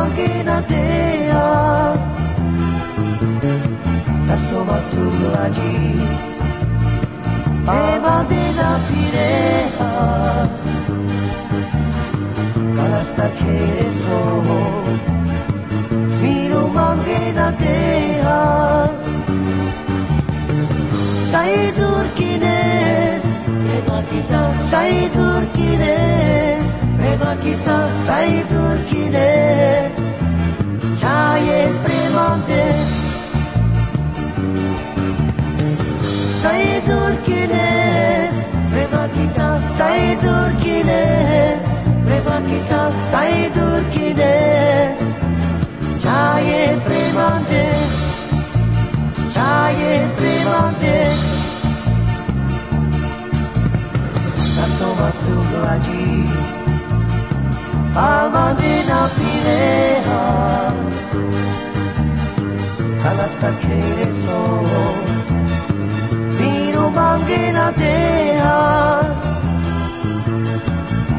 Ongi natea Zarzo bazulari Eba dela pirea Kalastak ere zo Zbiru mangi natea Zaidurki Saya Turkines Reba kita Saya Turkines Reba kita Saya Turkines Cahaya premante Cahaya premante Satu masuk lagi Alma de la pireja Kalas げな手は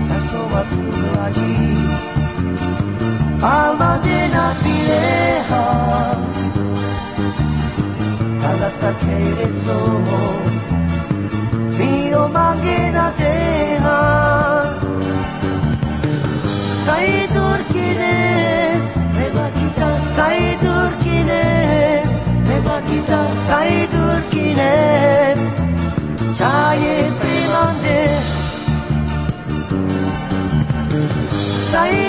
誘わずにあまでなビレは話したけれそう身を曲げな手は最高 Say Turkines.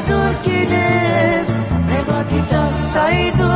zurki nez bego kitas saitu